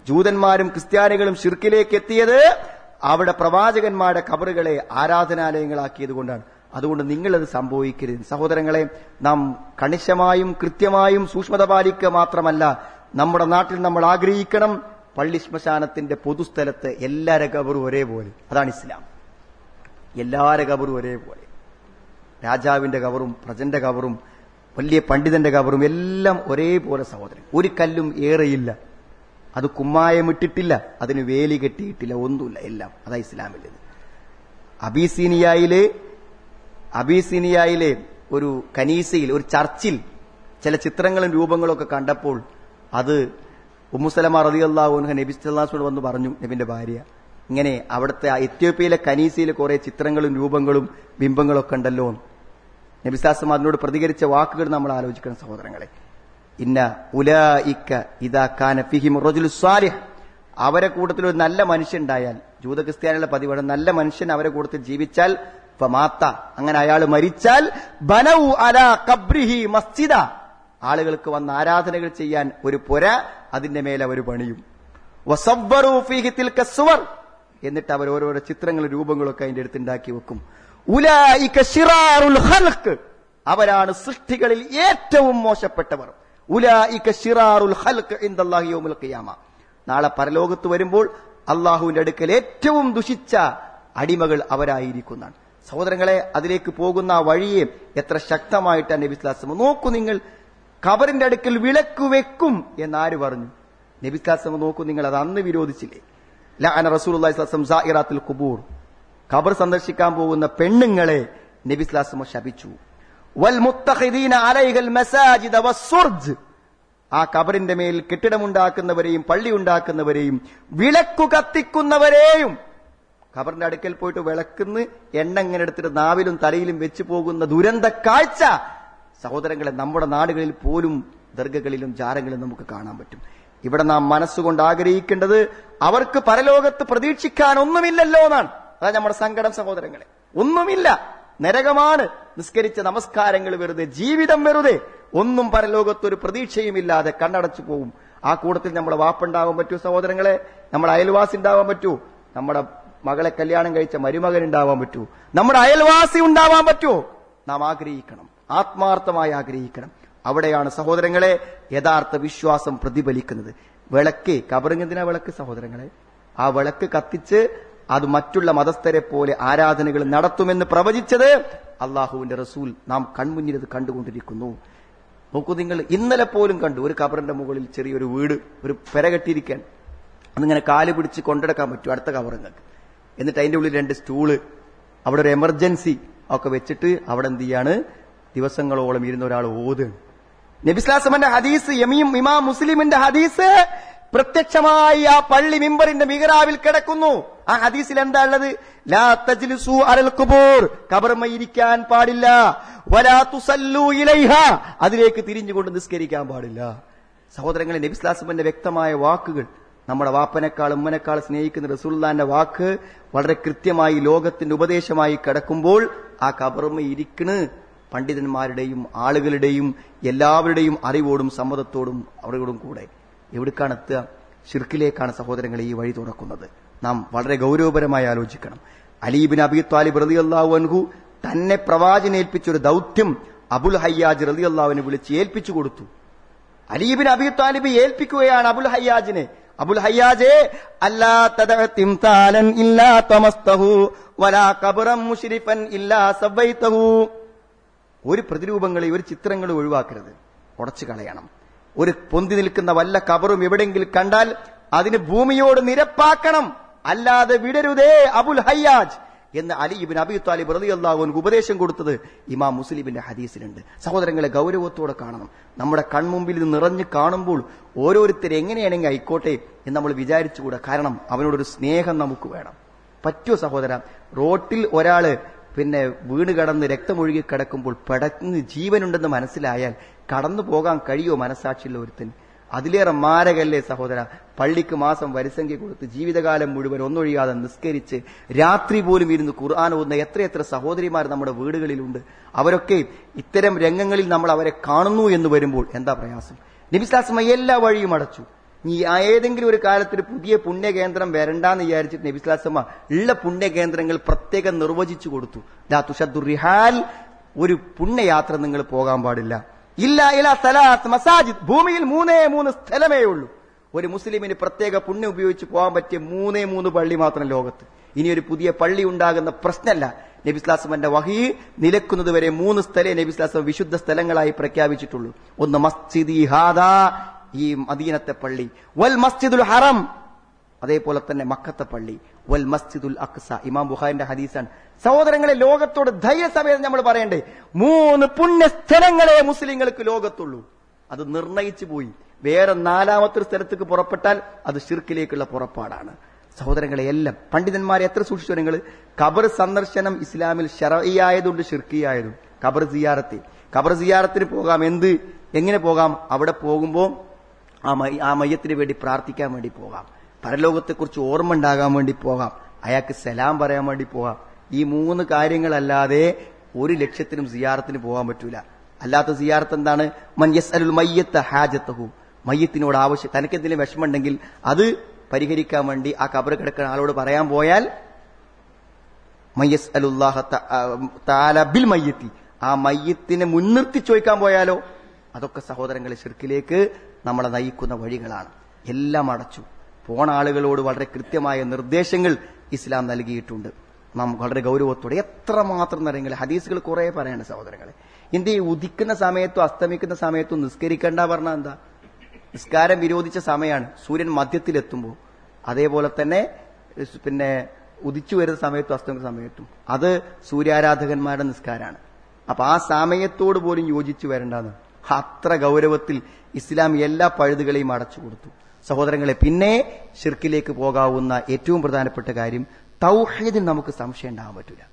ജൂതന്മാരും ക്രിസ്ത്യാനികളും ഷിർക്കിലേക്ക് എത്തിയത് അവിടെ പ്രവാചകന്മാരുടെ കബറുകളെ ആരാധനാലയങ്ങളാക്കിയത് കൊണ്ടാണ്. അതുകൊണ്ട് നിങ്ങളത് സംഭവിക്കരുത്. സഹോദരങ്ങളെ നാം കണിശമായും കൃത്യമായും സൂക്ഷ്മത പാലിക്കുക മാത്രമല്ല നമ്മുടെ നാട്ടിൽ നമ്മൾ ആഗ്രഹിക്കണം പള്ളി ശ്മശാനത്തിന്റെ പൊതുസ്ഥലത്ത് എല്ലാര കബറും ഒരേപോലെ. അതാണ് ഇസ്ലാം. എല്ലാര കബറും ഒരേപോലെ. രാജാവിന്റെ കവറും പ്രജന്റെ കവറും വലിയ പണ്ഡിതന്റെ കവറും എല്ലാം ഒരേപോലെ സഹോദരൻ. ഒരു കല്ലും ഏറെയില്ല. അത് കുമ്മായമിട്ടിട്ടില്ല. അതിന് വേലി കെട്ടിയിട്ടില്ല. ഒന്നുമില്ല. എല്ലാം. അതാ ഇസ്ലാമിലേത് അബീസീനിയയിലെ അബീസീനിയയിലെ ഒരു കനീസയിൽ ഒരു ചർച്ചിൽ ചില ചിത്രങ്ങളും രൂപങ്ങളും ഒക്കെ കണ്ടപ്പോൾ അത് ഉമ്മുസലമ റതിയല്ലാഹുൻഹ നബി സല്ലാസ്മോട് വന്ന് പറഞ്ഞു നബിന്റെ ഭാര്യ. ഇങ്ങനെ അവിടുത്തെ എത്യോപ്യയിലെ കനീസയിലെ കുറെ ചിത്രങ്ങളും രൂപങ്ങളും ബിംബങ്ങളും ഒക്കെ ഉണ്ടല്ലോ നബിസാസം അതിനോട് പ്രതികരിച്ച വാക്കുകൾ നമ്മൾ ആലോചിക്കണം സഹോദരങ്ങളെ. ഇന്ന ഉലായിക്ക ഇതാ കാന ഫിഹിം റജുലു സ്വാലിഹ് അവരെ കൂട്ടത്തിൽ ഒരു നല്ല മനുഷ്യൻ ഉണ്ടായാൽ ജൂത ക്രിസ്ത്യാനികളുടെ പതിവാണ് നല്ല മനുഷ്യൻ അവരെ കൂട്ടത്തിൽ ജീവിച്ചാൽ മാത്ത അങ്ങനെ അയാൾ മരിച്ചാൽ അല ആളുകൾക്ക് വന്ന് ആരാധനകൾ ചെയ്യാൻ ഒരു പുര അതിന്റെ മേലെ അവർ പണിയും. സുവർ. എന്നിട്ട് അവർ ഓരോരോ ചിത്രങ്ങളും രൂപങ്ങളൊക്കെ അതിന്റെ അടുത്തുണ്ടാക്കി വെക്കും. അവരാണ് സൃഷ്ടികളിൽ ഏറ്റവും മോശപ്പെട്ടവർ. നാളെ പരലോകത്ത് വരുമ്പോൾ അള്ളാഹുവിന്റെ അടുക്കൽ ഏറ്റവും ദുഷിച്ച അടിമകൾ അവരായിരിക്കുന്നതാണ്. സഹോദരങ്ങളെ അതിലേക്ക് പോകുന്ന ആ വഴിയെ എത്ര ശക്തമായിട്ടാണ് നബിസ്ലാസം നോക്കൂ നിങ്ങൾ. ഖബറിന്റെ അടുക്കൽ വിളക്ക് വെക്കും എന്നാര് പറഞ്ഞു? നബിസ്ലാസം നോക്കൂ നിങ്ങൾ അത് അന്ന് വിരോധിച്ചില്ലേ? ലാന റസൂലുള്ളാഹിസ്ലാസം സായിറാത്തുൽ കുബൂർ ഖബർ. സന്ദർശിക്കാൻ പോകുന്ന പെണ്ണുങ്ങളെ നബിസ്ലാസം ശപിച്ചു. വൽ മുത്തഖിദീന മസാജിദ ആ കബറിന്റെ മേൽ കെട്ടിടമുണ്ടാക്കുന്നവരെയും പള്ളി ഉണ്ടാക്കുന്നവരെയും വിളക്കു കത്തിക്കുന്നവരെയും കബറിന്റെ അടുക്കൽ പോയിട്ട് വിളക്കുന്ന് എണ്ണ ഇങ്ങനെ എടുത്തിട്ട് നാവിലും തലയിലും വെച്ചു പോകുന്ന ദുരന്ത കാഴ്ച സഹോദരങ്ങളെ നമ്മുടെ നാടുകളിൽ പോലും ദർഗകളിലും ജാരങ്ങളിലും നമുക്ക് കാണാൻ പറ്റും. ഇവിടെ നാം മനസ്സുകൊണ്ട് ആഗ്രഹിക്കേണ്ടത് അവർക്ക് പരലോകത്ത് പ്രതീക്ഷിക്കാൻ ഒന്നുമില്ലല്ലോ എന്നാണ്. അതാ നമ്മുടെ സങ്കടം സഹോദരങ്ങളെ. ഒന്നുമില്ല. നരകമാണ്. നിസ്കരിച്ച നമസ്കാരങ്ങൾ വെറുതെ ജീവിതം വെറുതെ. ഒന്നും പരലോകത്ത് ഒരു പ്രതീക്ഷയുമില്ലാതെ കണ്ണടച്ചു പോവും. ആ കൂട്ടത്തിൽ നമ്മുടെ വാപ്പുണ്ടാവാൻ പറ്റൂ സഹോദരങ്ങളെ. നമ്മുടെ അയൽവാസി ഉണ്ടാവാൻ പറ്റൂ. നമ്മുടെ മകളെ കല്യാണം കഴിച്ച മരുമകൻ ഉണ്ടാവാൻ പറ്റൂ. നമ്മുടെ അയൽവാസി ഉണ്ടാവാൻ പറ്റൂ. നാം ആഗ്രഹിക്കണം. ആത്മാർത്ഥമായി ആഗ്രഹിക്കണം. അവിടെയാണ് സഹോദരങ്ങളെ യഥാർത്ഥ വിശ്വാസം പ്രതിഫലിക്കുന്നത്. വിളക്ക് കബറിങ്ങതിനാ വിളക്ക് സഹോദരങ്ങളെ? ആ വിളക്ക് കത്തിച്ച് അത് മറ്റുള്ള മതസ്ഥരെ പോലെ ആരാധനകൾ നടത്തുമെന്ന് പ്രവചിച്ചത് അള്ളാഹുവിന്റെ റസൂൽ നാം കൺമുന്നിൽ ഇത് കണ്ടുകൊണ്ടിരിക്കുന്നു. നോക്കൂ നിങ്ങൾ ഇന്നലെ പോലും കണ്ടു ഒരു കബറിന്റെ മുകളിൽ ചെറിയൊരു വീട് ഒരു പെര കെട്ടിയിരിക്കാൻ അതിങ്ങനെ കാൽ പിടിച്ച് കൊണ്ടെടുക്കാൻ പറ്റും അടുത്ത കബറിങ്ങൾക്ക് എന്നിട്ട് അതിന്റെ ഉള്ളിൽ രണ്ട് സ്റ്റൂൾ അവിടെ ഒരു എമർജൻസി ഒക്കെ വെച്ചിട്ട് അവിടെ എന്ത് ചെയ്യാണ്? ദിവസങ്ങളോളം ഇരുന്ന ഒരാൾ ഓതുകയാണ് നബിസ്ലാസമന്റെ ഹദീസ് യമീം ഇമാം മുസ്ലിമിന്റെ ഹദീസ് പ്രത്യക്ഷമായി ആ പള്ളി മിമ്പറിന്റെ മികറാവിൽ കിടക്കുന്നു. ആ ഹദീസിൽ എന്താ ഉള്ളത്? ലാ തജ്ലിസു അലൽ കുബൂർ കബർമയിരിക്കാൻ പാടില്ല. വലാ അതിലേക്ക് തിരിഞ്ഞുകൊണ്ട് നിസ്കരിക്കാൻ പാടില്ല. സഹോദരങ്ങളെ നബിസ്ലാസമന്റെ വ്യക്തമായ വാക്കുകൾ നമ്മുടെ വാപ്പനേക്കാൾ ഉമ്മനേക്കാൾ സ്നേഹിക്കുന്ന റസൂല്ലാന്റെ വാക്ക് വളരെ കൃത്യമായി ലോകത്തിന്റെ ഉപദേശമായി കിടക്കുമ്പോൾ ആ കബറുമ ഇരിക്കണ്. പണ്ഡിതന്മാരുടെയും ആളുകളുടെയും എല്ലാവരുടെയും അറിവോടും സമ്മതത്തോടും അവരോടും കൂടെ എവിടേക്കാണ് എത്തുക? ഷിർക്കിലേക്കാണ് സഹോദരങ്ങളെ ഈ വഴി തുറക്കുന്നത്. നാം വളരെ ഗൗരവപരമായി ആലോചിക്കണം. അലീബിൻ അബി താലിബ് റതി അള്ളാഹു അൻഹു തന്നെ പ്രവാചനേൽപ്പിച്ചൊരു ദൗത്യം അബുൽ ഹയ്യാജ് റതി അള്ളാഹുവിനെ വിളിച്ച് ഏൽപ്പിച്ചു കൊടുത്തു. അലീബിൻ അബി താലിബ് ഏൽപ്പിക്കുകയാണ് അബുൽ ഹയ്യാജിനെ. അബുൽ ഹയ്യാജെ അല്ലാ ഇല്ലാ തമസ്തഹു വലാ കബറം മുശ്രിഫൻ ഇല്ലാ സബൈതഹു ഒരു പ്രതിരൂപങ്ങളെ ഒരു ചിത്രങ്ങളും ഒഴിവാക്കരുത്. ഉടച്ചു കളയണം. ഒരു പൊന്തി നിൽക്കുന്ന വല്ല കബറും എവിടെയെങ്കിലും കണ്ടാൽ അതിന് ഭൂമിയോട് നിരപ്പാക്കണം. അല്ലാതെ വിടരുതേ അബുൽ ഹയ്യാജ് എന്ന് അലി ഇബിൻ അബി താലിബ് റളിയല്ലാഹു ഉപദേശം കൊടുത്തത് ഇമാം മുസ്ലിമിന്റെ ഹദീസിലുണ്ട്. സഹോദരങ്ങളെ ഗൗരവത്തോടെ കാണണം. നമ്മുടെ കൺമുമ്പിൽ ഇത് നിറഞ്ഞു കാണുമ്പോൾ ഓരോരുത്തർ എങ്ങനെയാണെങ്കിൽ ആയിക്കോട്ടെ എന്ന് നമ്മൾ വിചാരിച്ചുകൂടാ. കാരണം അവനോടൊരു സ്നേഹം നമുക്ക് വേണം. പറ്റുമോ സഹോദര? റോട്ടിൽ ഒരാൾ പിന്നെ വീണ് കടന്ന് രക്തമൊഴുകി കിടക്കുമ്പോൾ പടന്ന് ജീവനുണ്ടെന്ന് മനസ്സിലായാൽ കടന്നു പോകാൻ കഴിയോ മനസ്സാക്ഷിയുള്ള ഒരുത്തൻ? അതിലേറെ മാരകല്ലേ സഹോദര. പള്ളിക്ക് മാസം വരിസംഖ്യ കൊടുത്ത് ജീവിതകാലം മുഴുവൻ ഒന്നൊഴിയാതെ നിസ്കരിച്ച് രാത്രി പോലും ഇരുന്ന് ഖുർആൻ ഓതുന്ന എത്രയെത്ര സഹോദരിമാർ നമ്മുടെ വീടുകളിലുണ്ട്. അവരൊക്കെ ഇത്തരം രംഗങ്ങളിൽ നമ്മൾ അവരെ കാണുന്നു എന്ന് വരുമ്പോൾ എന്താ പ്രയാസം? നബിസ്ലാസ്മ എല്ലാ വഴിയും അടച്ചു. ഈ ഏതെങ്കിലും ഒരു കാലത്തിൽ പുതിയ പുണ്യകേന്ദ്രം വരണ്ടെന്ന് വിചാരിച്ചിട്ട് നബിസ്ലാസമ്മ ഉള്ള പുണ്യകേന്ദ്രങ്ങൾ പ്രത്യേകം നിർവചിച്ചു കൊടുത്തു. ദാ തുഷദ്ദുർ റിഹാൽ ഒരു പുണ്യയാത്ര നിങ്ങൾ പോകാൻ പാടില്ല. ഇല്ല ഇല സലാത്ത് മസാജിദ് ഭൂമിയിൽ മൂന്നേ മൂന്ന് സ്ഥലമേ ഉള്ളൂ. ഒരു മുസ്ലിമിന് പ്രത്യേക പുണ്യം ഉപയോഗിച്ച് പോകാൻ പറ്റിയ മൂന്നേ മൂന്ന് പള്ളി മാത്രം ലോകത്ത്. ഇനി ഒരു പുതിയ പള്ളി ഉണ്ടാകുന്ന പ്രശ്നമല്ല നബിസ്ലാസമന്റെ വഹി നിലക്കുന്നത് വരെ മൂന്ന് സ്ഥലേ നബിസ്ലാസം വിശുദ്ധ സ്ഥലങ്ങളായി പ്രഖ്യാപിച്ചിട്ടുള്ളൂ. ഒന്ന് മസ്ജിദ് ഈ മദീനത്തെ പള്ളി. വൽ മസ്ജിദുൽ ഹറം. അതേപോലെ തന്നെ മക്കത്തെ പള്ളി. വൽ മസ്ജിദുൽ അക്സ. ഇമാം ബുഖാരിന്റെ ഹദീസാണ്. സഹോദരങ്ങളെ ലോകത്തോട് ധൈര്യസമേതം നമ്മൾ പറയണ്ടേ? മൂന്ന് പുണ്യസ്ഥലങ്ങളെ മുസ്ലിങ്ങൾക്ക് ലോകത്തുള്ളൂ. അത് നിർണയിച്ചു പോയി. വേറെ നാലാമത്തെ സ്ഥലത്തേക്ക് പുറപ്പെട്ടാൽ അത് ഷിർക്കിലേക്കുള്ള പുറപ്പാടാണ്. സഹോദരങ്ങളെ എല്ലാം. പണ്ഡിതന്മാരെ എത്ര സൂക്ഷിച്ചു നിങ്ങൾ? ഖബർ സന്ദർശനം ഇസ്ലാമിൽ ഷറയിയായതുണ്ട് ഷിർക്കിയായതും ഖബർ സിയാറത്തിൽ ഖബർ സിയാറത്തിന് പോകാം. എന്ത്? എങ്ങനെ പോകാം? അവിടെ പോകുമ്പോൾ ആ ആ വേണ്ടി പ്രാർത്ഥിക്കാൻ വേണ്ടി പോകാം. പരലോകത്തെക്കുറിച്ച് ഓർമ്മ ഉണ്ടാകാൻ വേണ്ടി പോകാം. അയാൾക്ക് സലാം പറയാൻ വേണ്ടി പോകാം. ഈ മൂന്ന് കാര്യങ്ങളല്ലാതെ ഒരു ലക്ഷ്യത്തിനും സിയാറത്തിന് പോകാൻ പറ്റൂല. അല്ലാത്ത സിയാറത്ത് എന്താണ്? മഞ്ഞസ് അലുൽ മയ്യത്ത ഹാജത്തഹു. മയ്യത്തിനോട് ആവശ്യം തനിക്ക് എന്തെങ്കിലും വിഷമമുണ്ടെങ്കിൽ അത് പരിഹരിക്കാൻ വേണ്ടി ആ കബർ കിടക്കുന്ന ആളോട് പറയാൻ പോയാൽ മയ്യസ് അലുല്ലാഹ ബിൽ മയ്യത്തി. ആ മയ്യത്തിനെ മുൻനിർത്തി ചോദിക്കാൻ പോയാലോ? അതൊക്കെ സഹോദരങ്ങളെ ശിർക്കിലേക്ക് നമ്മളെ നയിക്കുന്ന വഴികളാണ്. എല്ലാം അടച്ചു. പോണ ആളുകളോട് വളരെ കൃത്യമായ നിർദ്ദേശങ്ങൾ ഇസ്ലാം നൽകിയിട്ടുണ്ട്. നാം വളരെ ഗൗരവത്തോടെ എത്രമാത്രം നിറയെങ്കിൽ ഹദീസുകൾ കുറെ പറയാണ് സഹോദരങ്ങളെ. ഇന്ത്യ ഉദിക്കുന്ന സമയത്തും അസ്തമിക്കുന്ന സമയത്തും നിസ്കരിക്കേണ്ട പറഞ്ഞാൽ എന്താ? നിസ്കാരം വിരോധിച്ച സമയമാണ്. സൂര്യൻ മധ്യത്തിലെത്തുമ്പോൾ. അതേപോലെ തന്നെ പിന്നെ ഉദിച്ചു വരുന്ന സമയത്തും അസ്തമിക്കുന്ന സമയത്തും. അത് സൂര്യാരാധകന്മാരുടെ നിസ്കാരമാണ്. അപ്പൊ ആ സമയത്തോട് പോലും യോജിച്ചു വരേണ്ടത് അത്ര ഗൗരവത്തിൽ ഇസ്ലാം എല്ലാ പഴുതുകളെയും അടച്ചു കൊടുത്തു. സഹോദരങ്ങളെ പിന്നെ ഷിർക്കിലേക്ക് പോകാവുന്ന ഏറ്റവും പ്രധാനപ്പെട്ട കാര്യം തൗഹീദിൽ നമുക്ക് സംശയം ഉണ്ടാകാൻ പറ്റില്ല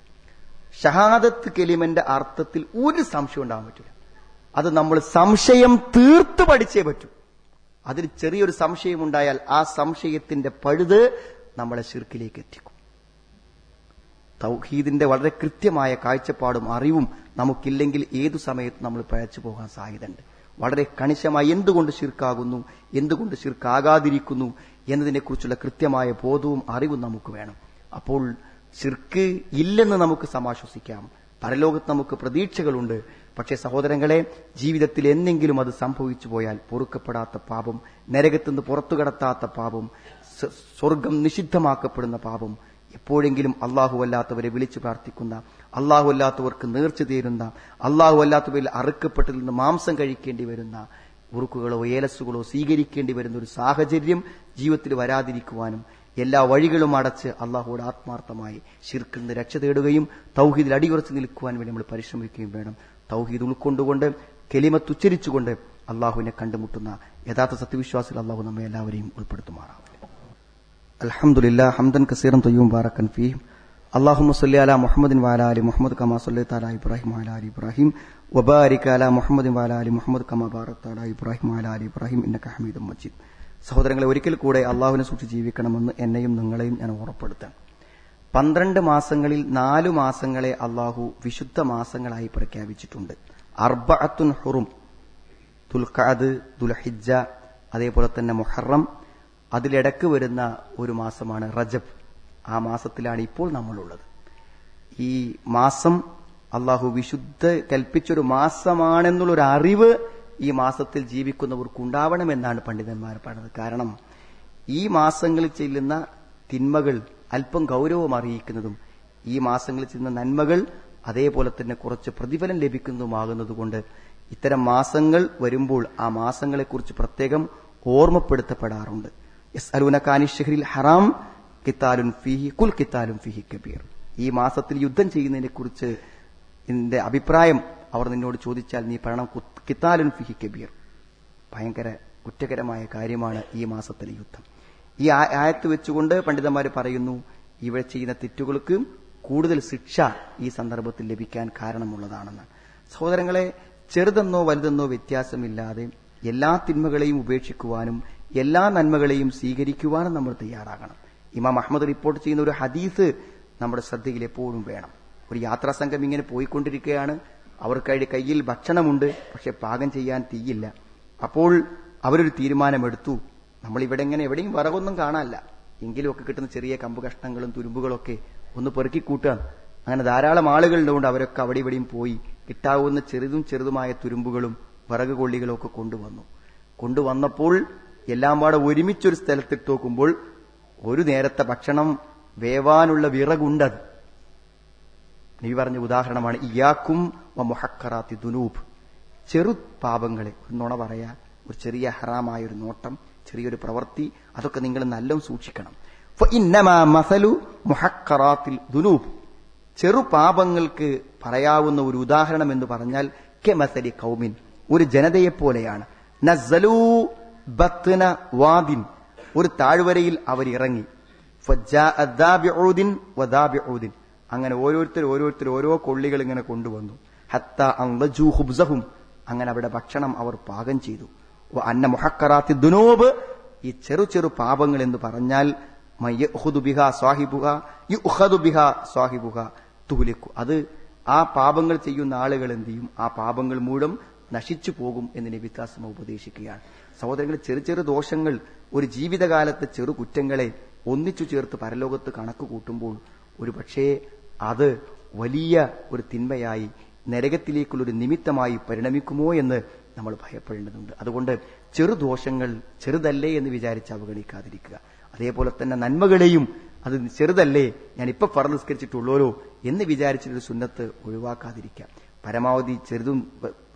ഷഹാദത്ത് കെലിമന്റെ അർത്ഥത്തിൽ ഒരു സംശയം ഉണ്ടാകാൻ പറ്റില്ല അത് നമ്മൾ സംശയം തീർത്ത് പഠിച്ചേ പറ്റൂ. അതിൽ ചെറിയൊരു സംശയം ഉണ്ടായാൽ ആ സംശയത്തിന്റെ പഴുത് നമ്മളെ ഷിർക്കിലേക്ക് എത്തിക്കും. തൗഹീദിന്റെ വളരെ കൃത്യമായ കാഴ്ചപ്പാടും അറിവും നമുക്കില്ലെങ്കിൽ ഏതു സമയത്തും നമ്മൾ പഴച്ചു പോകാൻ സാധ്യതയുണ്ട്. വളരെ കണിശമായി എന്തുകൊണ്ട് ശിർക്കാകുന്നു എന്തുകൊണ്ട് ശിർക്കാകാതിരിക്കുന്നു എന്നതിനെക്കുറിച്ചുള്ള കൃത്യമായ ബോധവും അറിവും നമുക്ക് വേണം. അപ്പോൾ ശിർക്ക് ഇല്ലെന്ന് നമുക്ക് സമാശ്വസിക്കാം. പരലോകത്ത് നമുക്ക് പ്രതീക്ഷകളുണ്ട്. പക്ഷേ സഹോദരങ്ങളെ ജീവിതത്തിൽ എന്തെങ്കിലും അത് സംഭവിച്ചു പോയാൽ പൊറുക്കപ്പെടാത്ത പാപം നരകത്തുനിന്ന് പുറത്തു കടത്താത്ത പാപം സ്വർഗം നിഷിദ്ധമാക്കപ്പെടുന്ന പാപം എപ്പോഴെങ്കിലും അള്ളാഹു അല്ലാത്തവരെ വിളിച്ചു പ്രാർത്ഥിക്കുന്ന അള്ളാഹു അല്ലാത്തവർക്ക് നേർച്ചു തീരുന്ന അള്ളാഹു അല്ലാത്തവരിൽ അറുക്കപ്പെട്ടതിൽ നിന്ന് മാംസം കഴിക്കേണ്ടി വരുന്ന ഉറുക്കുകളോ ഏലസുകളോ സ്വീകരിക്കേണ്ടി വരുന്ന ഒരു സാഹചര്യം ജീവിതത്തിൽ വരാതിരിക്കുവാനും എല്ലാ വഴികളും അടച്ച് അള്ളാഹുവോട് ആത്മാർത്ഥമായി ശിർക്കിൽ നിന്ന് രക്ഷ തേടുകയും തൗഹീദിൽ അടിയുറച്ച് നിൽക്കുവാൻ വേണ്ടി നമ്മൾ പരിശ്രമിക്കുകയും വേണം. തൗഹീദ് ഉൾക്കൊണ്ടുകൊണ്ട് കെലിമത്തുച്ചരിച്ചുകൊണ്ട് അള്ളാഹുവിനെ കണ്ടുമുട്ടുന്ന യഥാർത്ഥ സത്യവിശ്വാസിൽ അള്ളാഹു നമ്മെ എല്ലാവരെയും ഉൾപ്പെടുത്തുമാറാവും അലഹമുല്ല ഹംദൻ കസീറം തൊയ്യും ബാറക്കൻ ഫീം അള്ളാഹുമ സല്ലി അല മുഹമ്മദിൻ വാല മുഹമ്മദ് കമാ സല്ലി താല ഇബ്രാഹിം വാലാലി ഇബ്രാഹിം വബാരിക് അല മുഹമ്മദിൻ വാലാലി മുഹമ്മദ് കമാ ബാറത്ത് അല ഇബ്രാഹിം വാലാലി ഇബ്രാഹിം എന്ന ഹമീദ് മജീദ്. സഹോദരങ്ങളെ ഒരിക്കൽ കൂടെ അള്ളാഹുവിനെ സൂക്ഷിച്ച് ജീവിക്കണമെന്ന് എന്നെയും നിങ്ങളെയും ഞാൻ ഉറപ്പെടുത്താം പന്ത്രണ്ട് മാസങ്ങളിൽ നാലു മാസങ്ങളെ അള്ളാഹു വിശുദ്ധ മാസങ്ങളായി പ്രഖ്യാപിച്ചിട്ടുണ്ട്. അർബഅത്തുൻ ഹുറും ദുൽഖാദ് ദുൽഹിജ അതേപോലെ തന്നെ മുഹറം. അതിലിടക്ക് വരുന്ന ഒരു മാസമാണ് റജബ്. ആ മാസത്തിലാണ് ഇപ്പോൾ നമ്മളുള്ളത്. ഈ മാസം അള്ളാഹു വിശുദ്ധ കൽപ്പിച്ചൊരു മാസമാണെന്നുള്ളൊരു അറിവ് ഈ മാസത്തിൽ ജീവിക്കുന്നവർക്ക് ഉണ്ടാവണമെന്നാണ് പണ്ഡിതന്മാർ പറഞ്ഞത്. കാരണം ഈ മാസങ്ങളിൽ ചെല്ലുന്ന തിന്മകൾ അല്പം ഗൗരവം അറിയിക്കുന്നതും ഈ മാസങ്ങളിൽ ചെല്ലുന്ന നന്മകൾ അതേപോലെ തന്നെ കുറച്ച് പ്രതിഫലം ലഭിക്കുന്നതുമാകുന്നതുകൊണ്ട് ഇത്തരം മാസങ്ങൾ വരുമ്പോൾ ആ മാസങ്ങളെക്കുറിച്ച് പ്രത്യേകം ഓർമ്മപ്പെടുത്തപ്പെടാറുണ്ട്. എസ് അലൂനക്കാനിഷഹരിൽ ഹറാം കിത്താലുൻ ഫിഹി കുൽ കിത്താലുൻ ഫിഹി കബീർ. ഈ മാസത്തിൽ യുദ്ധം ചെയ്യുന്നതിനെ കുറിച്ച് എന്റെ അഭിപ്രായം അവർ നിന്നോട് ചോദിച്ചാൽ നീ പറയണം കുത്ത് കിത്താലുൻ ഫിഹി കബീർ. ഭയങ്കര കുറ്റകരമായ കാര്യമാണ് ഈ മാസത്തിലെ യുദ്ധം. ഈ ആയത്ത് വെച്ചുകൊണ്ട് പണ്ഡിതന്മാർ പറയുന്നു ഇവിടെ ചെയ്യുന്ന തെറ്റുകൾക്ക് കൂടുതൽ ശിക്ഷ ഈ സന്ദർഭത്തിൽ ലഭിക്കാൻ കാരണമുള്ളതാണെന്ന്. സഹോദരങ്ങളെ ചെറുതെന്നോ വലുതെന്നോ വ്യത്യാസമില്ലാതെ എല്ലാ തിന്മകളെയും ഉപേക്ഷിക്കുവാനും എല്ലാ നന്മകളെയും സ്വീകരിക്കുവാനും നമ്മൾ തയ്യാറാകണം. ഇമാം അഹമ്മദ് റിപ്പോർട്ട് ചെയ്യുന്ന ഒരു ഹദീസ് നമ്മുടെ ശ്രദ്ധയിൽ എപ്പോഴും വേണം. ഒരു യാത്രാ സംഘം ഇങ്ങനെ പോയിക്കൊണ്ടിരിക്കുകയാണ്. അവർക്ക് കയ്യിൽ ഭക്ഷണമുണ്ട് പക്ഷെ പാകം ചെയ്യാൻ തീയില്ല. അപ്പോൾ അവരൊരു തീരുമാനമെടുത്തു. നമ്മളിവിടെ ഇങ്ങനെ എവിടെയും വിറകൊന്നും കാണാനല്ല. എങ്കിലും ഒക്കെ കിട്ടുന്ന ചെറിയ കമ്പ് കഷ്ണങ്ങളും തുരുമ്പുകളൊക്കെ ഒന്ന് പെറുക്കി കൂട്ടുകയാണ് അങ്ങനെ ധാരാളം ആളുകളുണ്ട് അവരൊക്കെ അവിടെ ഇവിടെയും പോയി കിട്ടാവുന്ന ചെറുതും ചെറുതുമായ തുരുമ്പുകളും വിറക് കൊള്ളികളും ഒക്കെ കൊണ്ടുവന്നു. കൊണ്ടുവന്നപ്പോൾ എല്ലാം പാടെ ഒരുമിച്ചൊരു സ്ഥലത്തിട്ട് നോക്കുമ്പോൾ ഒരു നേരത്തെ ഭക്ഷണം വേവാനുള്ള വിറകുണ്ടത്. നീ പറഞ്ഞ ഉദാഹരണമാണ് ഇയാക്കും മൊഹക്കറാത്തി ദുനൂബ്. ചെറു പാപങ്ങളെ ഒരു നുണ പറയാ ഒരു ചെറിയ ഹറാമായ ഒരു നോട്ടം ചെറിയൊരു പ്രവൃത്തി അതൊക്കെ നിങ്ങൾ നല്ലോ സൂക്ഷിക്കണം. മസലു ദുനൂബ്. ചെറു പാപങ്ങൾക്ക് പറയാവുന്ന ഒരു ഉദാഹരണം എന്ന് പറഞ്ഞാൽ കെ മസലി കൗമിൻ ഒരു ജനതയെപ്പോലെയാണ്. നസ്സലൂ ബത്ന വാദിൻ. ഒരു താഴ്വരയിൽ അവർ ഇറങ്ങി. അങ്ങനെ ഓരോരുത്തർ ഓരോരുത്തർ ഓരോ കൊള്ളികൾ ഇങ്ങനെ കൊണ്ടുവന്നു. ഹത്ത അൻലജൂ ഹുബ്സഹും. അങ്ങനെ അവിടെ ഭക്ഷണം അവർ പാകം ചെയ്തു. അന്ന മുഹക്കറാത്തി ദുനോബ്. ഈ ചെറു ചെറു പാപങ്ങൾ എന്ന് പറഞ്ഞാൽ തുലിക്കു അത് ആ പാപങ്ങൾ ചെയ്യുന്ന ആളുകൾ എന്ത് ചെയ്യും? ആ പാപങ്ങൾ മൂലം നശിച്ചു പോകും എന്ന് നബിത്താസമ ഉപദേശിക്കുകയാണ്. സഹോദരങ്ങൾ ചെറു ചെറു ദോഷങ്ങൾ ഒരു ജീവിതകാലത്തെ ചെറു കുറ്റങ്ങളെ ഒന്നിച്ചു ചേർത്ത് പരലോകത്ത് കണക്ക് കൂട്ടുമ്പോൾ ഒരു പക്ഷേ അത് വലിയ ഒരു തിന്മയായി നരകത്തിലേക്കുള്ളൊരു നിമിത്തമായി പരിണമിക്കുമോ എന്ന് നമ്മൾ ഭയപ്പെടേണ്ടതുണ്ട്. അതുകൊണ്ട് ചെറുദോഷങ്ങൾ ചെറുതല്ലേ എന്ന് വിചാരിച്ച് അവഗണിക്കാതിരിക്കുക. അതേപോലെ തന്നെ നന്മകളെയും അത് ചെറുതല്ലേ ഞാൻ ഇപ്പൊ പറ എന്ന് വിചാരിച്ചിട്ടൊരു സുന്നത്ത് ഒഴിവാക്കാതിരിക്കുക. പരമാവധി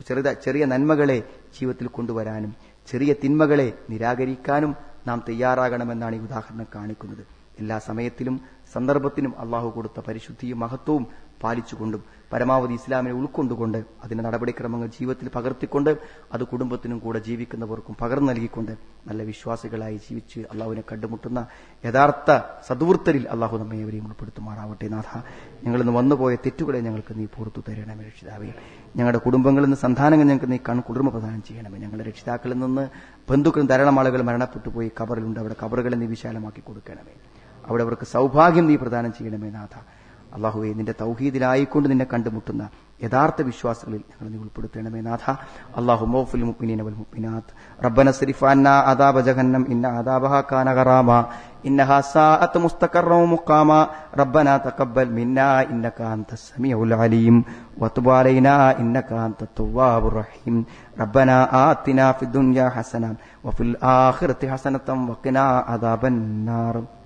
ചെറുത ചെറിയ നന്മകളെ ജീവിതത്തിൽ കൊണ്ടുവരാനും ചെറിയ തിന്മകളെ നിരാകരിക്കാനും നാം തയ്യാറാകണമെന്നാണ് ഈ ഉദാഹരണം കാണിക്കുന്നത്. എല്ലാ സമയത്തിലും സന്ദർഭത്തിനും അള്ളാഹു കൊടുത്ത പരിശുദ്ധിയും മഹത്വവും പാലിച്ചുകൊണ്ടും പരമാവധി ഇസ്ലാമിനെ ഉൾക്കൊണ്ടുകൊണ്ട് അതിന്റെ നടപടിക്രമങ്ങൾ ജീവിതത്തിൽ പകർത്തിക്കൊണ്ട് അത് കുടുംബത്തിനും കൂടെ ജീവിക്കുന്നവർക്കും പകർന്നു നൽകിക്കൊണ്ട് നല്ല വിശ്വാസികളായി ജീവിച്ച് അള്ളാഹുവിനെ കണ്ടുമുട്ടുന്ന യഥാർത്ഥ സദൂർത്തരിൽ അള്ളാഹു നമ്മെ എവരെയും ഉൾപ്പെടുത്തുമാറാവട്ടെ നാഥ. ഞങ്ങളിന്ന് വന്നുപോയ തെറ്റുകളെ ഞങ്ങൾക്ക് നീ പുറത്തു തരണമേ രക്ഷിതാവേ. ഞങ്ങളുടെ കുടുംബങ്ങളിൽ നിന്ന് സന്താനങ്ങൾ ഞങ്ങൾക്ക് നീ കൺ കുളിർമ പ്രദാനം ചെയ്യണമേ. ഞങ്ങളുടെ രക്ഷിതാക്കളിൽ നിന്ന് ബന്ധുക്കളും ധാരാളം ആളുകൾ മരണപ്പെട്ടു പോയി കബറിലുണ്ട്. അവിടെ കബറുകളെ നീ വിശാലമാക്കി കൊടുക്കണമേ. അവിടെ അവർക്ക് സൗഭാഗ്യം നീ പ്രദാനം ചെയ്യണമേ നാഥ. അള്ളാഹുവെ നിന്റെ തൗഹീദിലായിക്കൊണ്ട് നിന്നെ കണ്ടുമുട്ടുന്ന യഥാർത്ഥ വിശ്വാസികളിൽ ഞങ്ങൾ നീ ഉൾപ്പെടുത്തണമേ നാഥ. അള്ളാഹു മോഫുൽ മുഖ്മിനീൻ അവൽ മുഖ്മിനാത്ത് റബ്ബന സിരിഫാന്ന ആദാബ ജഹന്നം ഇന്ന ആദാബഹ കാനകറാമ ഇന്നഹ സാഅത്ത് മുസ്തഖറവും മുഖാമ. റബ്ബന തഖബ്ബൽ മിന്നാ ഇന്നക അൻത സമീഉൽ അലീം. വതുബ് അലൈനാ ഇന്നക അൻത തവ്വാബുർ റഹീം. റബ്ബന ആതിനാ ഫിദ് ദുനിയാ ഹസനൻ വഫിൽ ആഖിറതി ഹസനതൻ വഖിനാ അദാബന്നാർ